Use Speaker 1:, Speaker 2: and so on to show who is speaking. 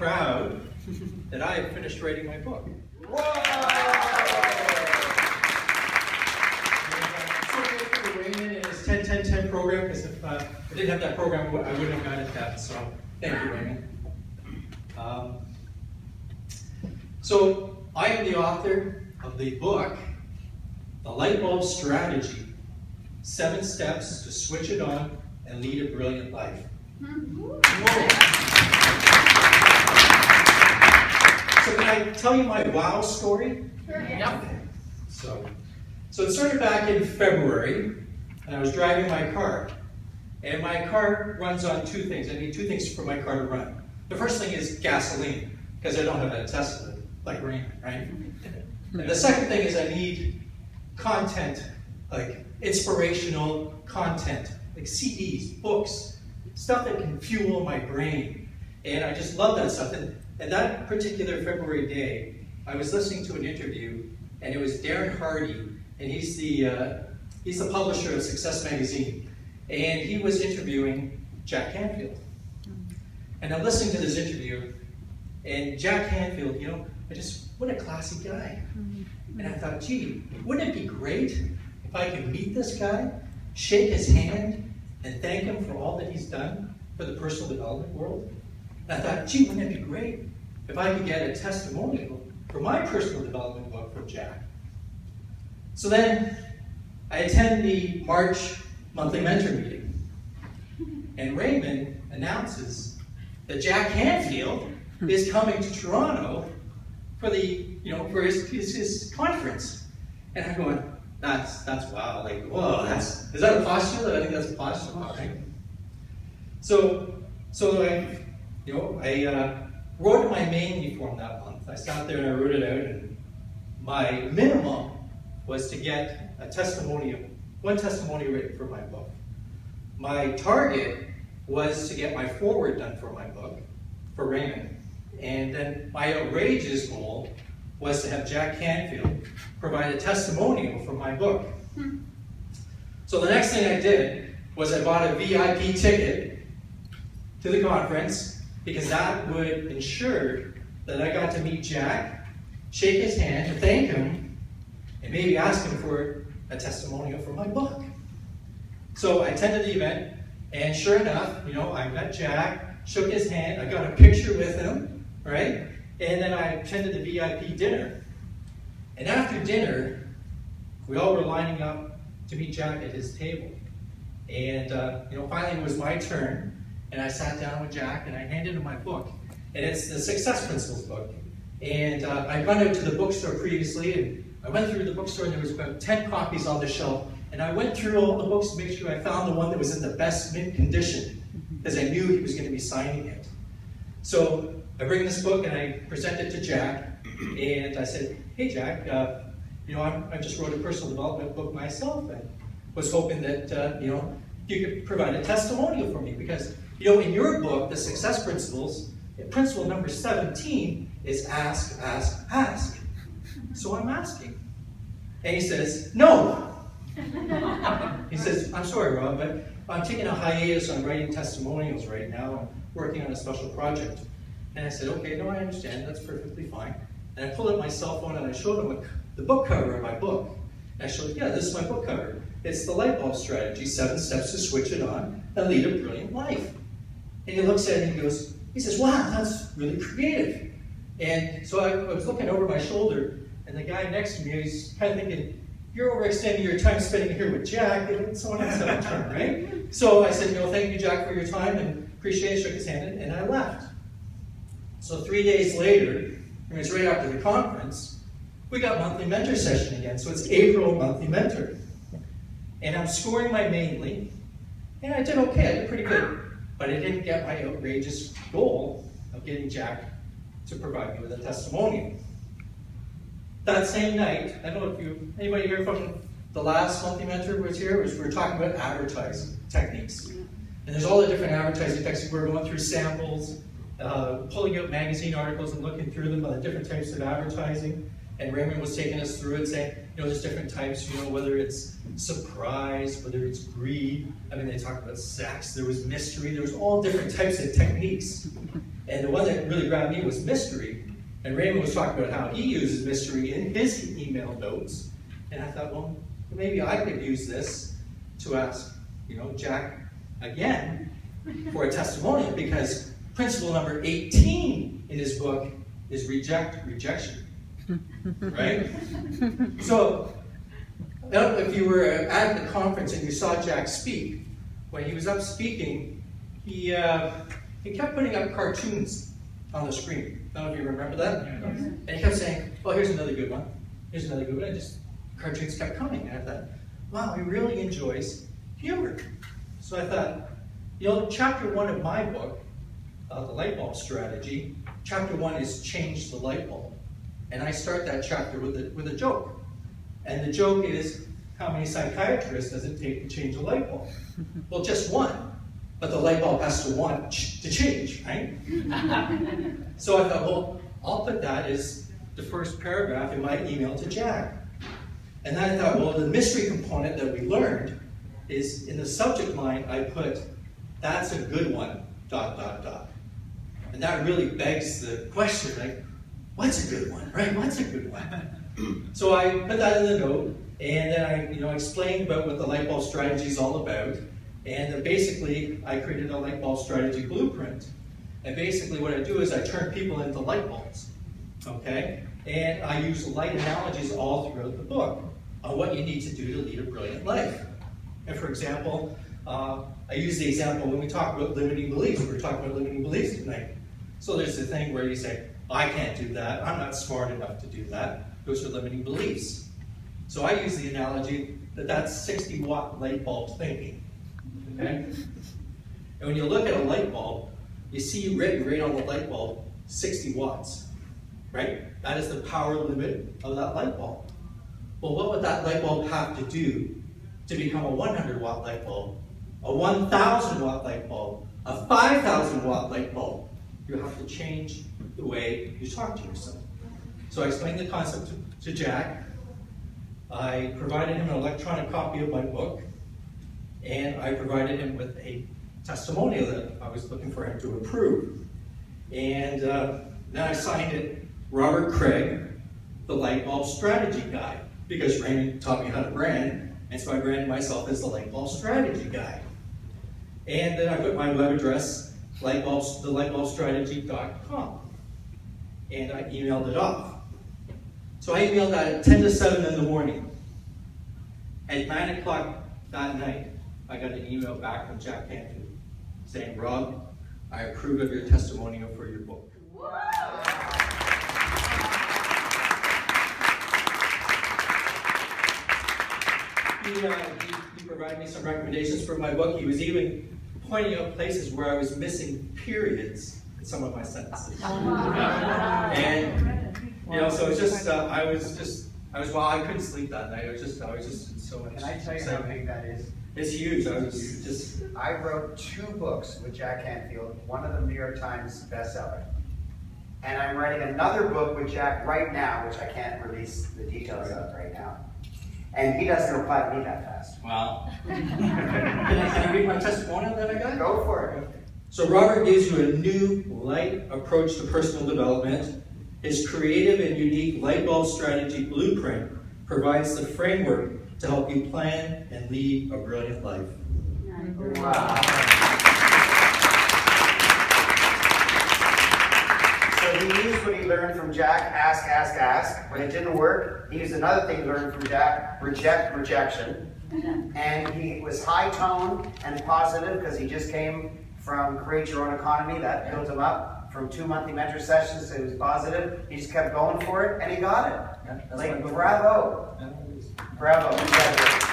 Speaker 1: proud that I have finished writing my book. Raymond and his 10-10-10 program, because if uh, I didn't have that program, I wouldn't have gotten that, so thank you, Raymond. Um, so, I am the author of the book, The Light Bulb Strategy, Seven Steps to Switch It On and Lead a Brilliant Life. So can I tell you my wow story?
Speaker 2: Sure, yeah.
Speaker 1: So, so it started back in February, and I was driving my car. And my car runs on two things. I need two things for my car to run. The first thing is gasoline, because I don't have a Tesla like Raymond, right? And the second thing is I need content, like inspirational content, like CDs, books, stuff that can fuel my brain. And I just love that stuff. And, and that particular February day, I was listening to an interview, and it was Darren Hardy, and he's the uh, he's the publisher of Success Magazine, and he was interviewing Jack Canfield. And I'm listening to this interview, and Jack Canfield, you know, I just what a classy guy. And I thought, gee, wouldn't it be great if I could meet this guy, shake his hand, and thank him for all that he's done for the personal development world? And I thought, gee, wouldn't it be great if I could get a testimonial for my personal development book from Jack? So then I attend the March monthly mentor meeting, and Raymond announces that Jack Canfield is coming to Toronto for the, you know, for his, his, his conference. And I'm going, that's, that's wow, like, whoa, that's, is that a postulate? I think that's a postulate, right? So, so I, you know, I uh, wrote my main form that month. I sat there and I wrote it out, and my minimum was to get a testimonial, one testimonial written for my book. My target was to get my forward done for my book, for Raymond. And then my outrageous goal was to have Jack Canfield provide a testimonial for my book. So the next thing I did was I bought a VIP ticket to the conference because that would ensure that I got to meet Jack, shake his hand, and thank him, and maybe ask him for a testimonial for my book. So I attended the event, and sure enough, you know, I met Jack, shook his hand, I got a picture with him, right? And then I attended the VIP dinner. And after dinner, we all were lining up to meet Jack at his table. And, uh, you know, finally it was my turn, and I sat down with Jack and I handed him my book. And it's the Success Principles book. And uh, I'd run out to the bookstore previously, and I went through the bookstore, and there was about 10 copies on the shelf. And I went through all the books to make sure I found the one that was in the best mint condition, because I knew he was going to be signing it. So I bring this book and I present it to Jack, and I said, "Hey, Jack, uh, you know, I'm, i just wrote a personal development book myself, and was hoping that uh, you know you could provide a testimonial for me because you know in your book, the Success Principles, principle number 17 is ask, ask, ask. So I'm asking, and he says, no." he says, I'm sorry, Rob, but I'm taking a hiatus on writing testimonials right now. I'm working on a special project. And I said, okay, no, I understand. That's perfectly fine. And I pulled out my cell phone and I showed him the book cover of my book. And I showed, yeah, this is my book cover. It's the light bulb strategy, seven steps to switch it on and lead a brilliant life. And he looks at it and he goes, he says, wow, that's really creative. And so I, I was looking over my shoulder and the guy next to me, he's kind of thinking, you're overextending your time spending here with Jack, and so on and so on, right? So I said, you know, thank you, Jack, for your time, and appreciate it, shook his hand, and I left. So three days later, and it's right after the conference, we got monthly mentor session again. So it's April monthly mentor. And I'm scoring my mainly, and I did okay, I did pretty good. But I didn't get my outrageous goal of getting Jack to provide me with a testimonial. That same night, I don't know if you, anybody here from the last monthly mentor was here, was we were talking about advertising techniques. And there's all the different advertising techniques. We're going through samples, uh, pulling out magazine articles and looking through them the different types of advertising. And Raymond was taking us through it, saying, you know, there's different types, you know, whether it's surprise, whether it's greed. I mean, they talked about sex, there was mystery, there was all different types of techniques. And the one that really grabbed me was mystery. And Raymond was talking about how he uses mystery in his email notes. And I thought, well, maybe I could use this to ask, you know, Jack again for a testimonial because principle number 18 in his book is reject rejection. Right? So, if you were at the conference and you saw Jack speak, when he was up speaking, he, uh, he kept putting up cartoons on the screen. I don't know if you remember that. And he kept saying, "Oh, here's another good one. Here's another good one." And just cartoons kept coming. And I thought, wow, he really enjoys humor. So I thought, you know, chapter one of my book, uh, the light bulb strategy, chapter one is change the light bulb. And I start that chapter with a, with a joke. And the joke is, how many psychiatrists does it take to change a light bulb? Well, just one. But the light bulb has to want to change, right? so I thought, well, I'll put that as the first paragraph in my email to Jack. And then I thought, well, the mystery component that we learned is in the subject line, I put, that's a good one, dot, dot, dot. And that really begs the question, like, what's a good one, right? What's a good one? so I put that in the note, and then I, you know, explained about what the light bulb strategy is all about. And then basically, I created a light bulb strategy blueprint. And basically what I do is I turn people into light bulbs, okay? And I use light analogies all throughout the book on what you need to do to lead a brilliant life. And for example, uh, I use the example when we talk about limiting beliefs. We're talking about limiting beliefs tonight. So there's the thing where you say, I can't do that. I'm not smart enough to do that. Those are limiting beliefs. So I use the analogy that that's 60 watt light bulb thinking. Okay? And when you look at a light bulb, you see written right on the light bulb 60 watts. Right? That is the power limit of that light bulb. Well, what would that light bulb have to do to become a 100 watt light bulb, a 1,000 watt light bulb, a 5,000 watt light bulb? You have to change the way you talk to yourself. So I explained the concept to, to Jack. I provided him an electronic copy of my book, and I provided him with a testimonial that I was looking for him to approve. And uh, then I signed it Robert Craig, the light bulb strategy guy because Raymond taught me how to brand, and so I branded myself as the light bulb strategy guy. And then I put my web address, lightbulbs, thelightbulbstrategy.com, and I emailed it off. So I emailed that at 10 to 7 in the morning. At 9 o'clock that night, I got an email back from Jack Canfield saying, Rob, I approve of your testimonial for your book. he, uh, he, he provided me some recommendations for my book. He was even pointing out places where I was missing periods some of my sentences. and you know, so it's just uh, I was just I was well, I couldn't sleep that night. I was just I was just so much.
Speaker 2: Can I tell you how big that is?
Speaker 1: It's huge. I was just.
Speaker 2: I wrote two books with Jack Canfield. One of them New York Times bestseller. And I'm writing another book with Jack right now, which I can't release the details of right now. And he doesn't reply to me that fast.
Speaker 1: Wow. can, I, can I read my testimonial that I got?
Speaker 2: Go for it.
Speaker 1: So Robert gives you a new light approach to personal development. His creative and unique light bulb strategy blueprint provides the framework to help you plan and lead a brilliant life.
Speaker 2: Wow. So he used what he learned from Jack, ask, ask, ask. When it didn't work, he used another thing he learned from Jack, reject, rejection. And he was high tone and positive because he just came from Create Your Own Economy. That built him up from two monthly mentor sessions. He was positive. He just kept going for it and he got it.
Speaker 1: Yeah,
Speaker 2: like, bravo. Bravo.